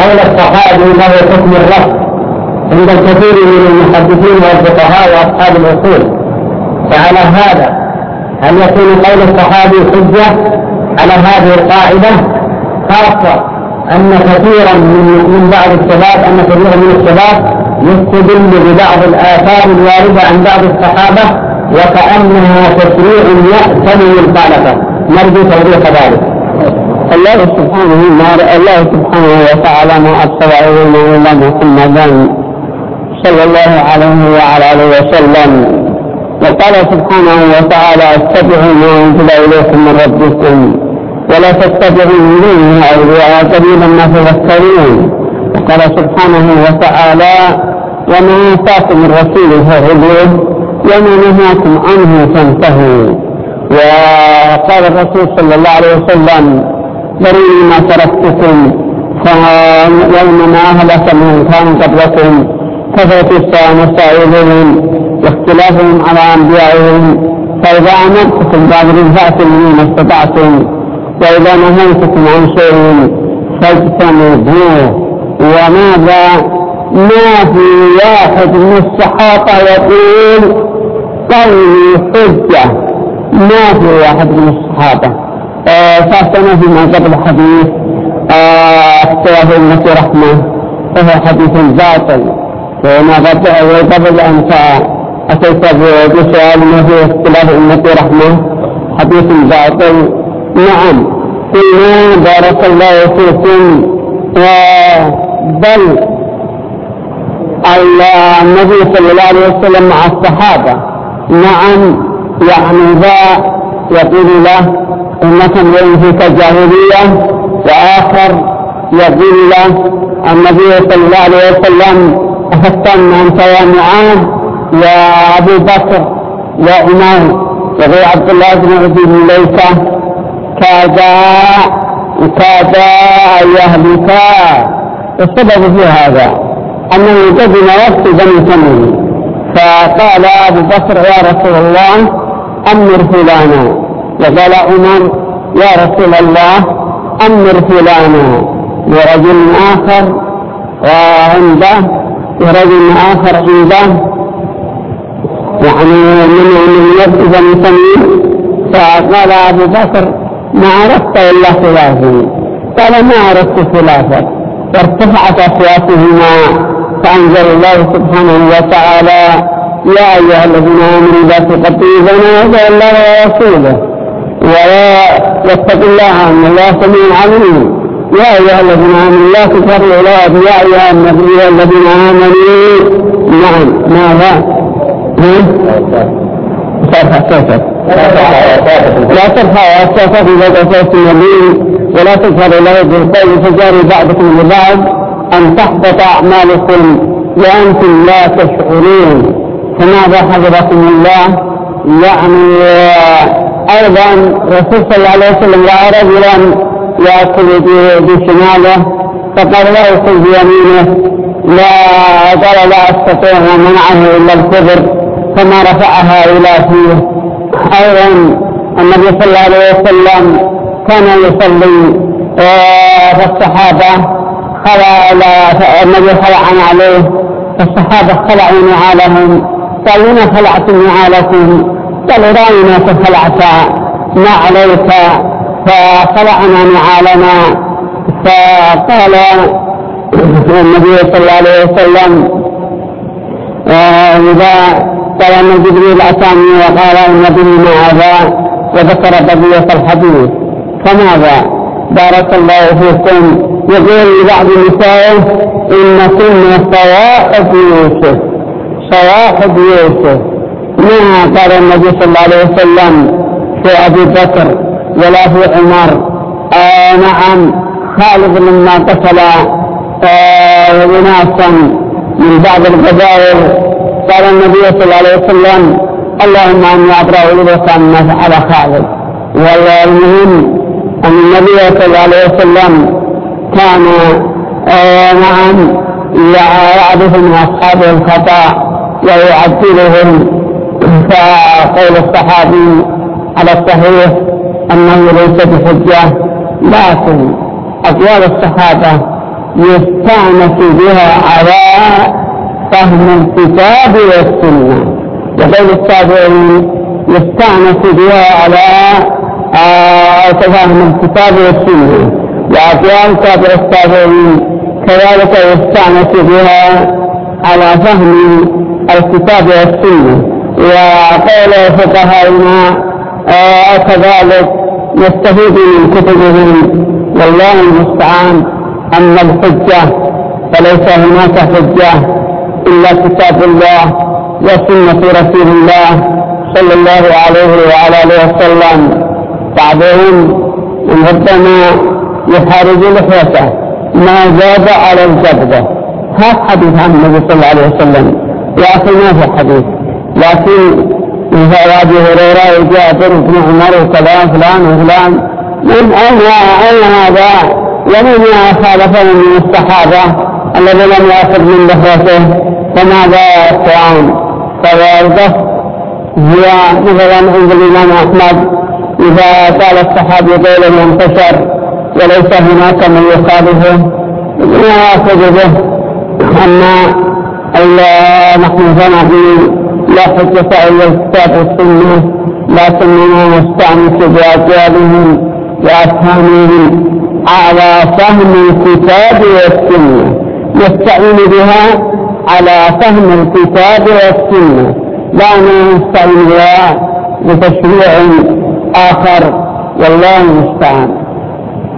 قول الصحابي له حكم الرفض عند الكثير من المحدثين والفقهاء وأصحاب الأصول. فعلى هذا هل يكون قول الصحابي حجة على هذه القاعدة؟ خاصة أن كثيرا من من بعض الشباب أن كثيرا من الشباب يستدل ببعض الآثار الواردة عن بعض الصحابة وكأنها تشريع يحتمل المخالفه نرجو توضيح ذلك. الله سبحانه الله سبحانه وتعالى ما أرسل إلينا إلا محمدا صلى الله عليه وعلى آله وسلم. وقال سبحانه وتعالى اتبعوا ما أنزل إليكم من ربكم ولا تتبعوا من دونه أولياء قليلا ما تذكرون. وقال سبحانه وتعالى وما آتاكم الرسول فخذوه وما نهاكم عنه فانتهوا. وقال الرسول صلى الله عليه وسلم ذروني ما تركتكم. يوم ما أهلك من كان قبلكم. كثرة مسائلهم واختلافهم على أنبيائهم. فإذا أمرتكم بأمر فأتوا ما استطعتم؟ وإذا نهيتكم عن شيء فاجتنبوه. وماذا؟ ما في واحد من الصحابة يقول قولي حجة. ما في واحد من الصحابة. فاتنا فيما قبل حديث اختلاف أمة رحمة فهو حديث باطل. وما قبل أن أتيت بسؤال ما في اختلاف أمة رحمة حديث باطل. نعم قلنا بارك الله فيكم بل النبي صلى الله عليه وسلم مع الصحابة. نعم يعني ذا يقول له إنك فيك جاهلية وآخر يقول له النبي صلى الله عليه وسلم أفتن أنت يا معاذ يا أبو بكر يا عمر. وغير عبد الله بن عبد ليس كادا كادا يهلكا السبب في هذا أنه قدم وقت بني تميم فقال أبو بكر يا رسول الله أمر فلانا وقال عمر يا رسول الله أمر فلانا ورجل آخر وعنده ورجل آخر عنده. يعني من من يبقى مسمي. فقال أبو بكر ما عرفت إلا خلافي. قال ما عرفت خلافك. وارتفعت أصواتهما فأنزل الله سبحانه وتعالى يا أيها الذين آمنوا لا تقتلوا بين يدي الله ورسوله واتقوا الله إن الله سميع عليم. يا أيها الذين آمنوا لا تكرهوا أولاد يا النبي الذين آمنوا. نعم. ماذا؟ لا ترفعوا اصواتكم فوق صوت النبي ولا تجهروا له بالقول فجاروا بعضكم لبعض أن تحبط أعمالكم وأنتم لا تشعرون. فماذا حفظكم الله يعني أيضا الرسول صلى الله عليه وسلم رأى رجلا يأكل بشماله فقال لا يأكل بيمينه لا قال لا أستطيع منعه إلا الكبر فما رفعها إلى فيه. أيضا النبي صلى الله عليه وسلم كان يصلي فالصحابة خلع النبي خلع عليه فالصحابة خلعوا نعالهم. قالوا لما خلعتم نعالكم قال رأينا فخلعت ما عليك؟ فخلعنا نعالنا فقال النبي صلى الله عليه وسلم إذا قال أن جبريل أتاني وقال النبي ماذا وذكر بقية الحديث فماذا؟ بارك الله فيكم. يقول لبعض النساء إن كنا صواحب يوسف. صواحب يوسف ما قال النبي صلى الله عليه وسلم في أبي بكر ولا في عمر آه نعم خالد لما قتل آه من بعض القبائل قال النبي صلى الله عليه وسلم اللهم إني أبرأ إليك ما فعل خالد. والمهم أن النبي صلى الله عليه وسلم كان آه نعم يعرف من اصحابه الخطأ. ويعدلهم فقول الصحابي على الصحيح أنه ليس بحجة لكن أقوال الصحابة يستانس بها على فهم الكتاب والسنة. وقول التابعين يستانس بها على آه، تفهم الكتاب والسنة. وأقوال تابع التابعين كذلك يستانس بها على فهم الكتاب والسنة. وقول فقهائنا آه، كذلك يستفيد من كتبهم. والله المستعان. أما الحجة فليس هناك حجة إلا كتاب الله وسنة رسول الله صلى الله عليه وعلى آله وسلم. بعضهم ربما يحارب لحيته ما زاد على الجبدة هذا حديث عن النبي صلى الله عليه وسلم. لكن ما في حديث لكن إذا أبي هريرة وجابر بن عمر وكذا فلان وفلان من أين أين هذا؟ ومن خالفه من الصحابة الذي لم يأخذ من لحيته فماذا يا فذلك هي مثلا عند الإمام أحمد إذا قال الصحابي قول منتشر وليس هناك من يخالفه لا يأخذ به أما نحن فنحن لا حجة إلا الكتاب والسنة لكننا نستأنس بأقوالهم وأفهامهم على فهم الكتاب والسنة. نستعين بها على فهم الكتاب والسنة. لا نستعين بها لتشريع آخر والله المستعان.